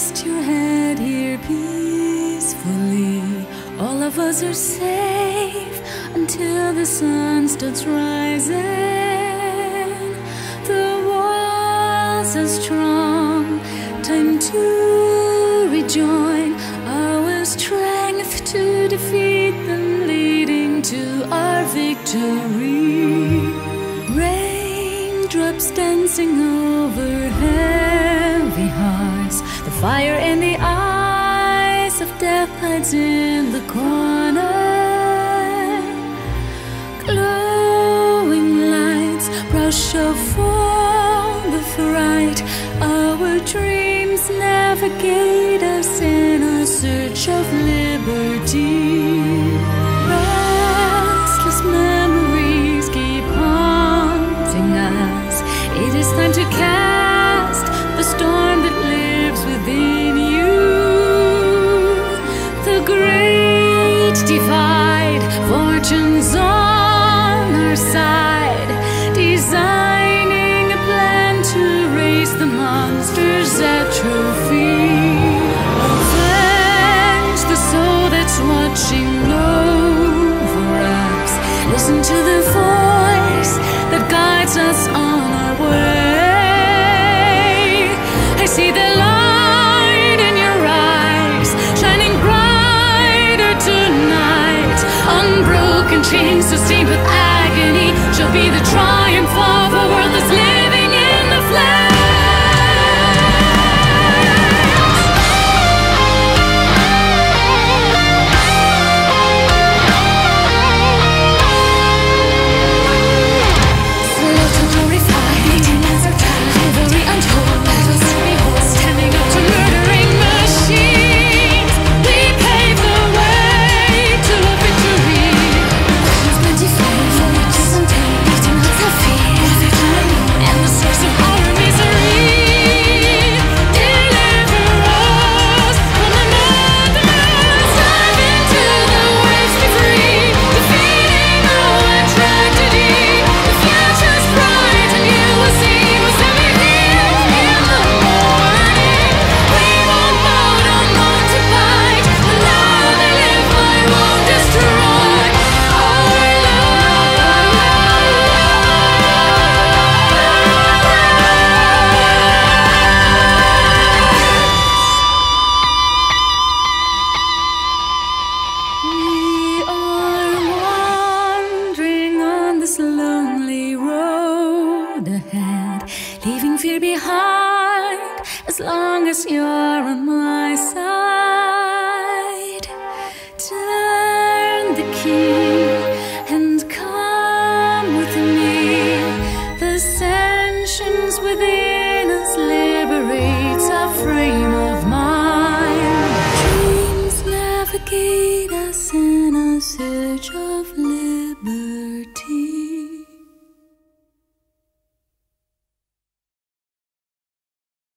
rest your head here peacefully. All of us are safe until the sun starts rising. The walls are strong, time to rejoin our strength to defeat them, leading to our victory. Raindrops dancing over heavy hearts, the fire in the eyes of death hides in the corner. Glowing lights brush off all the fright. Our dreams navigate us in our search of liberty. Divide, fortunes on our side, designing a plan to raise the monsters atrophy. Avenge the soul that's watching over us. Listen to the voice that guides us on our way. Fear behind as long as you're on my side. Turn the key and come with me. The sentience within us liberates our frame of mind. Dreams navigate us in a search of